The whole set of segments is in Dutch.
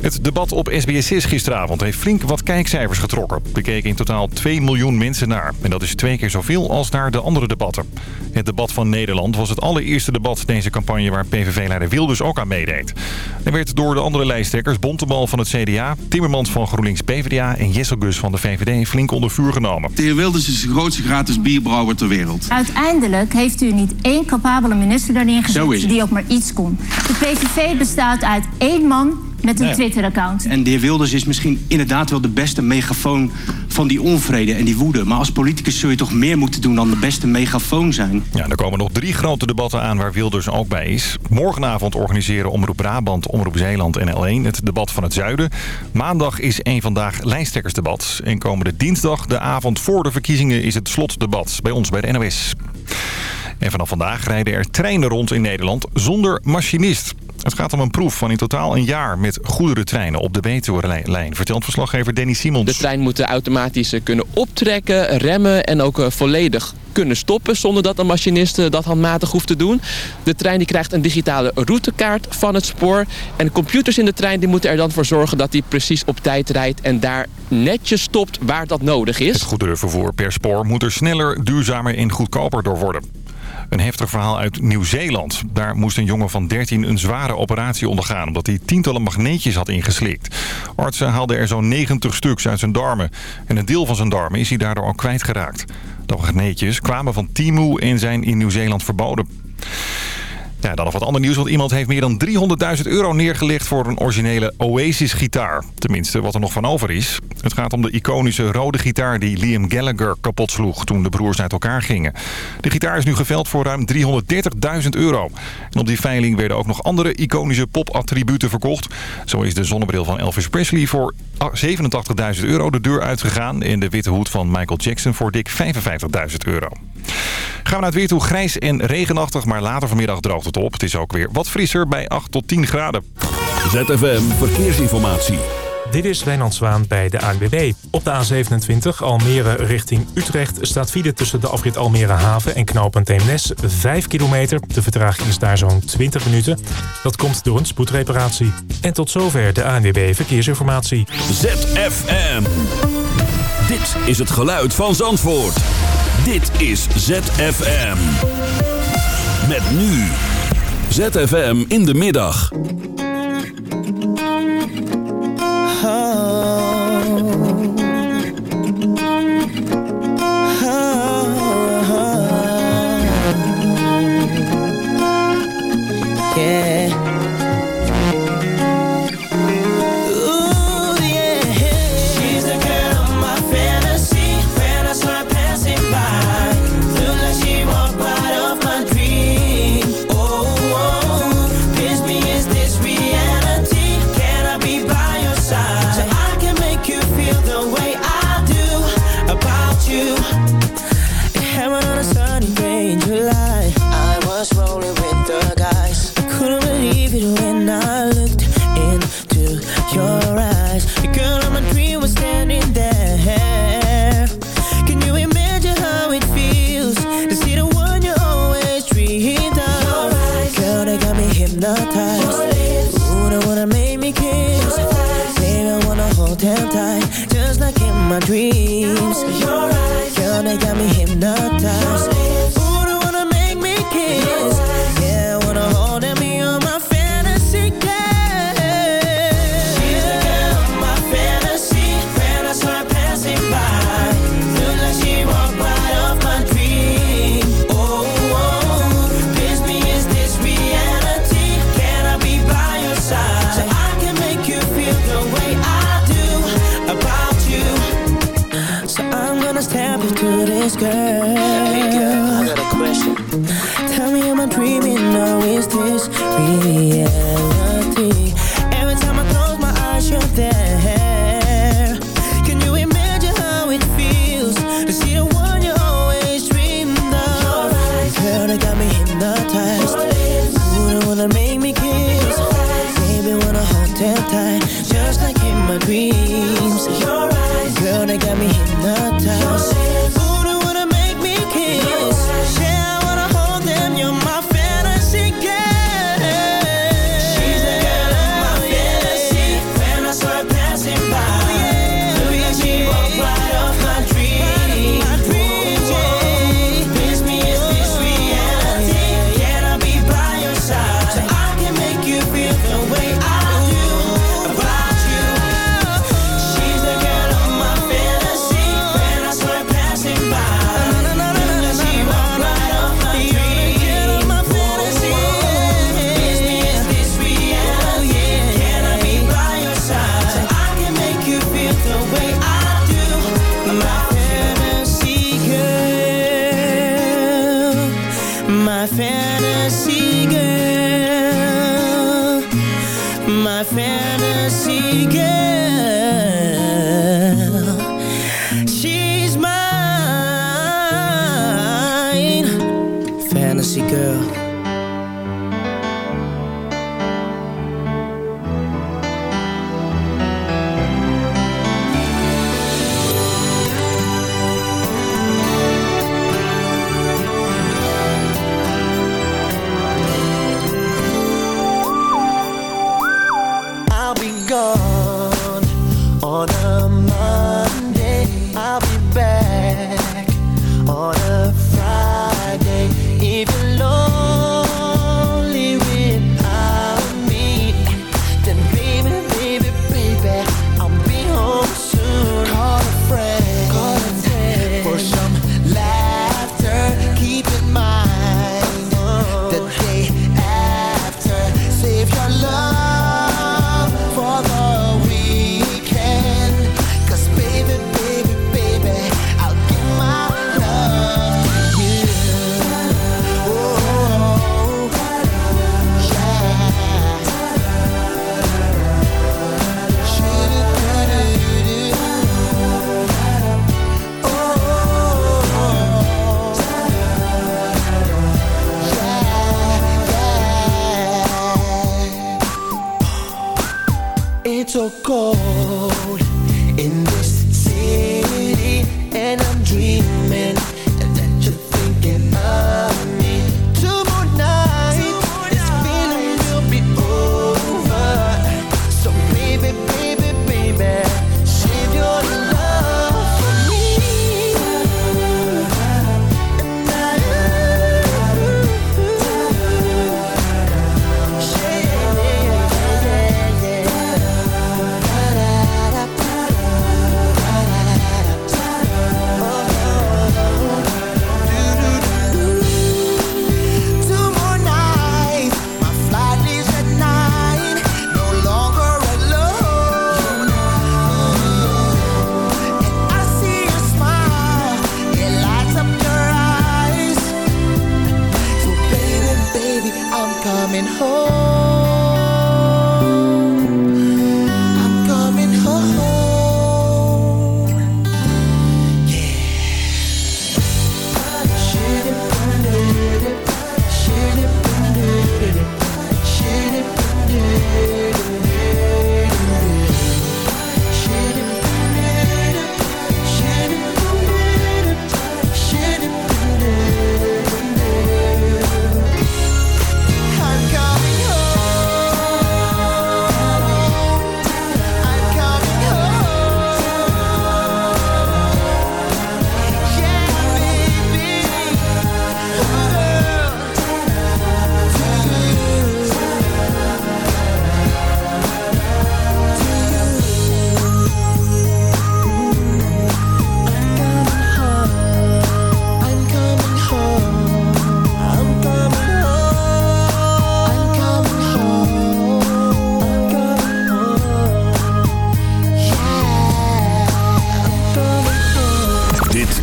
Het debat op SBS6 gisteravond heeft flink wat kijkcijfers getrokken. Er keken in totaal 2 miljoen mensen naar. En dat is twee keer zoveel als naar de andere debatten. Het debat van Nederland was het allereerste debat deze campagne... waar PVV-leider Wilders ook aan meedeed. Er werd door de andere lijsttrekkers Bontebal van het CDA... Timmermans van GroenLinks PvdA en Jessel Gus van de VVD flink onder vuur genomen. De heer Wilders is de grootste gratis bierbrouwer ter wereld. Uiteindelijk heeft u niet één capabele minister daarin gezet die ook maar iets kon. De PVV bestaat uit één man met een Twitter-account. En de heer Wilders is misschien inderdaad wel de beste megafoon van die onvrede en die woede. Maar als politicus zul je toch meer moeten doen dan de beste megafoon zijn. Ja, er komen nog drie grote debatten aan waar Wilders ook bij is. Morgenavond organiseren Omroep Brabant, Omroep Zeeland en L1 het debat van het zuiden. Maandag is één vandaag lijsttrekkersdebat. En komende dinsdag, de avond voor de verkiezingen, is het slotdebat bij ons bij de NOS. En vanaf vandaag rijden er treinen rond in Nederland zonder machinist. Het gaat om een proef van in totaal een jaar met goederentreinen op de Betuwe-lijn, vertelt verslaggever Danny Simons. De trein moet automatisch eh, kunnen optrekken, remmen en ook eh, volledig kunnen stoppen zonder dat een machinist eh, dat handmatig hoeft te doen. De trein die krijgt een digitale routekaart van het spoor. En de computers in de trein die moeten er dan voor zorgen dat hij precies op tijd rijdt en daar netjes stopt waar dat nodig Het is. goederenvervoer per spoor moet er sneller, duurzamer en goedkoper door worden. Een heftig verhaal uit Nieuw-Zeeland. Daar moest een jongen van 13 een zware operatie ondergaan... omdat hij tientallen magneetjes had ingeslikt. Artsen haalden er zo'n 90 stuks uit zijn darmen. En een deel van zijn darmen is hij daardoor al kwijtgeraakt. De magneetjes kwamen van Timu en zijn in Nieuw-Zeeland verboden. Ja, dan nog wat ander nieuws, want iemand heeft meer dan 300.000 euro neergelegd voor een originele Oasis-gitaar. Tenminste, wat er nog van over is. Het gaat om de iconische rode gitaar die Liam Gallagher kapot sloeg toen de broers uit elkaar gingen. De gitaar is nu geveld voor ruim 330.000 euro. En op die veiling werden ook nog andere iconische pop-attributen verkocht. Zo is de zonnebril van Elvis Presley voor 87.000 euro de deur uitgegaan en de witte hoed van Michael Jackson voor dik 55.000 euro. Gaan we naar het weer toe. Grijs en regenachtig, maar later vanmiddag droogt het op. Het is ook weer wat frisser bij 8 tot 10 graden. ZFM Verkeersinformatie. Dit is Wijnand Zwaan bij de ANWB. Op de A27 Almere richting Utrecht staat file tussen de afrit Almere Haven en knooppunt Eemnes 5 kilometer. De vertraging is daar zo'n 20 minuten. Dat komt door een spoedreparatie. En tot zover de ANWB Verkeersinformatie. ZFM. Dit is het geluid van Zandvoort. Dit is ZFM. Met nu. ZFM in de middag. Girl, they got me kiss May the wanna hold that Just like in my dreams Gonna get me hypnotized. Ooh, they wanna make me kiss.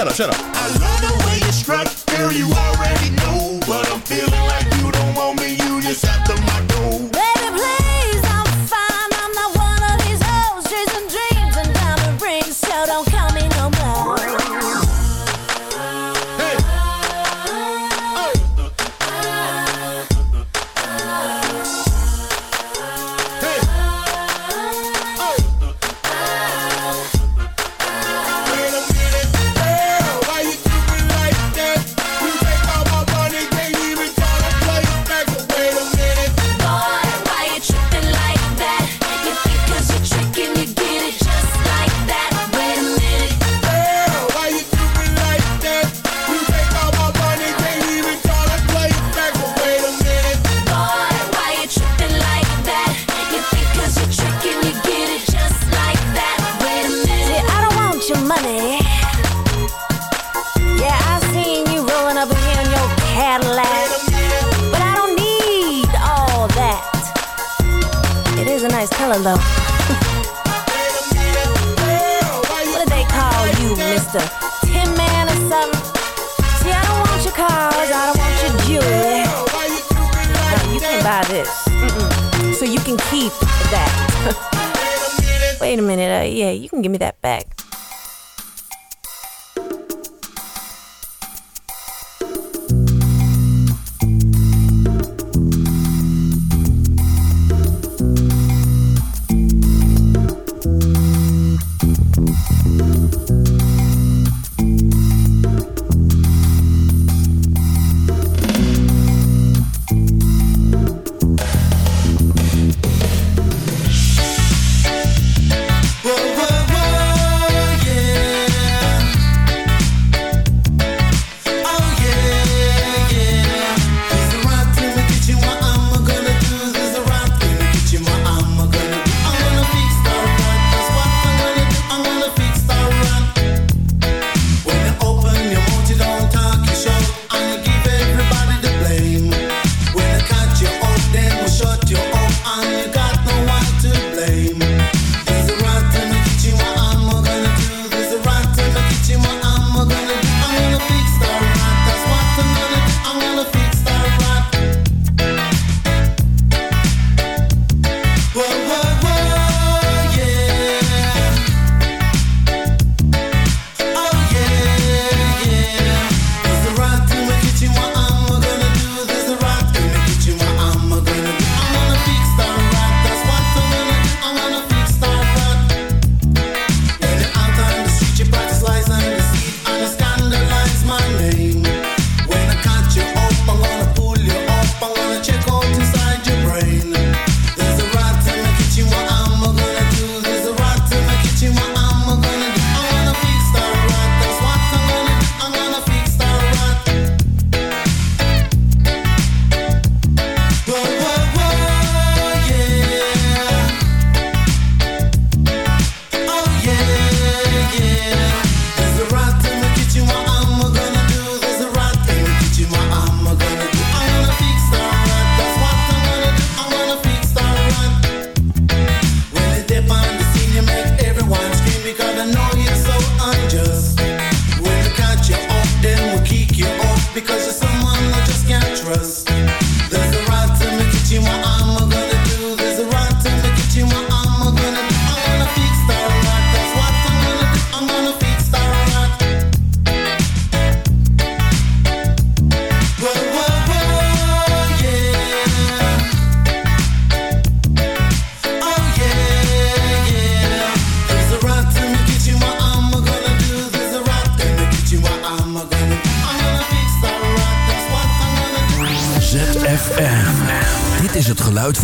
shut up, shut up. wait a minute, uh, yeah, you can give me that back.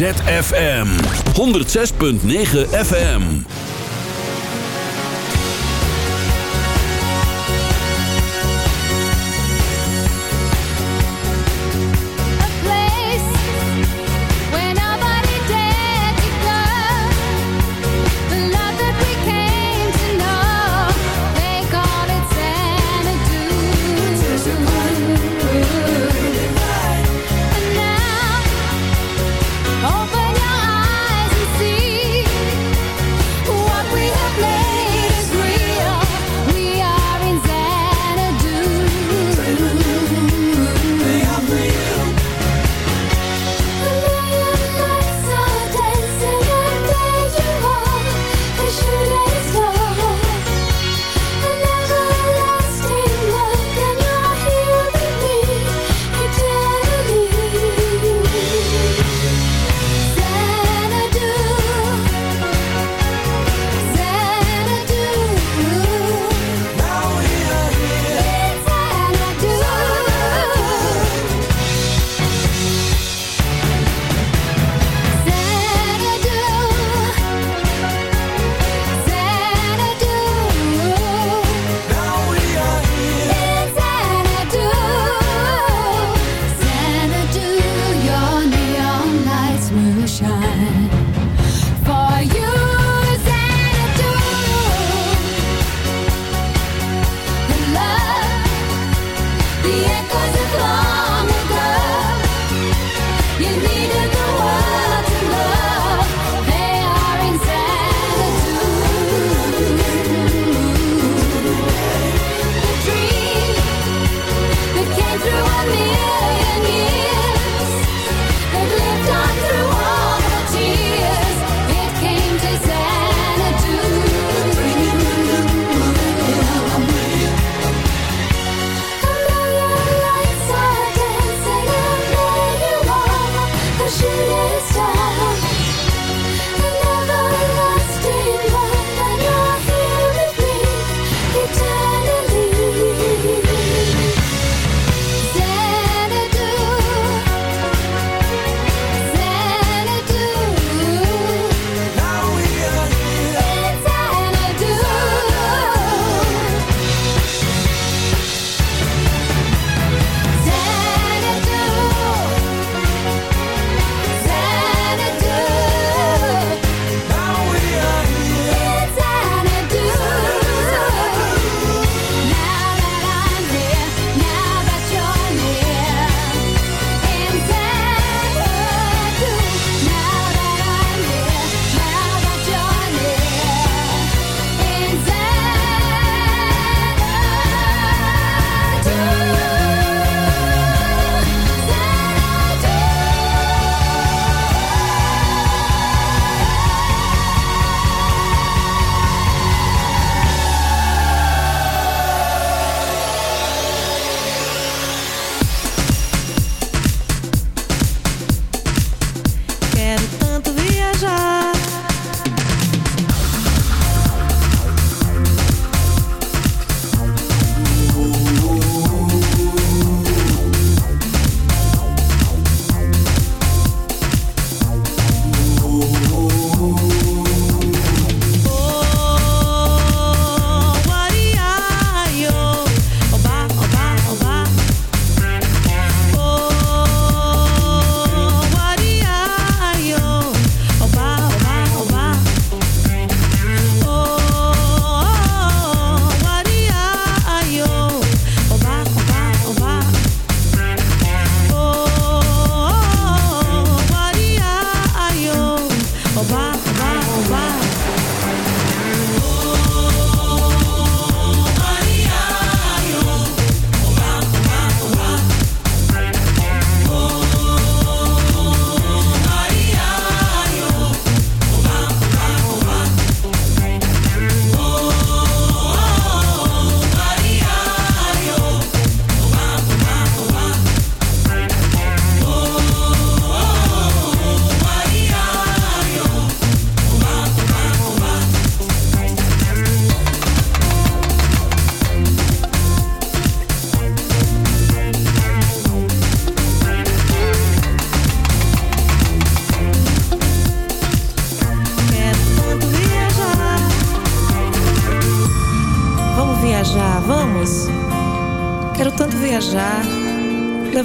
ZFM. 106.9 FM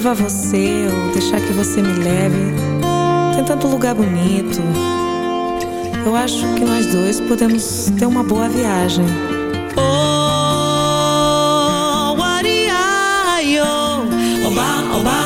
levar você ou deixar que você me leve. Tem tanto lugar bonito. Eu acho que nós dois podemos ter uma boa viagem. Oh, Ariaio, oh, oba, oba.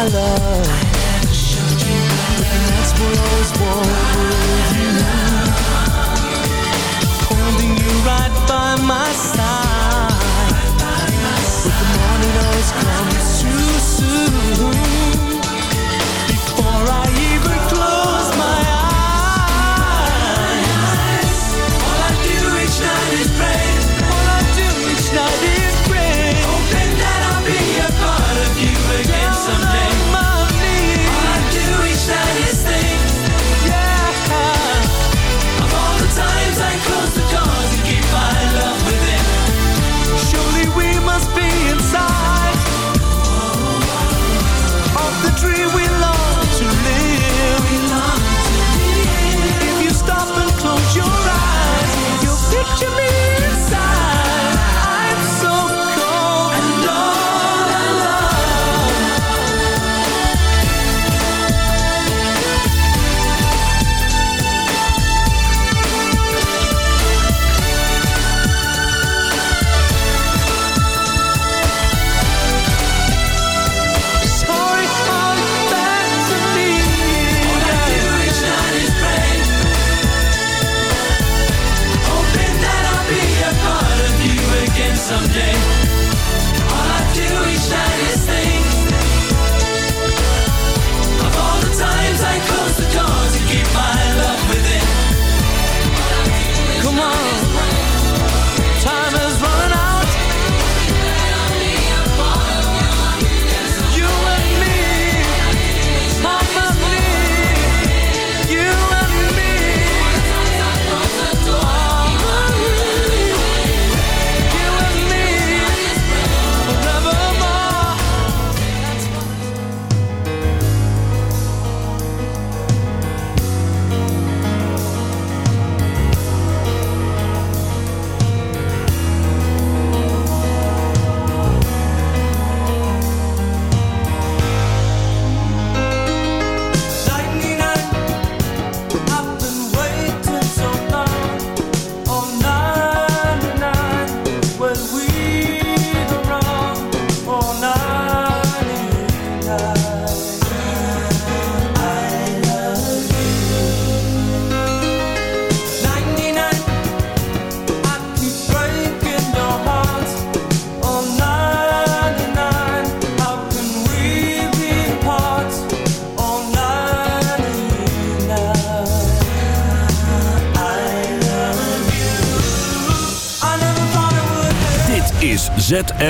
my love. That's what I always wanted with you. Holding you right by my side.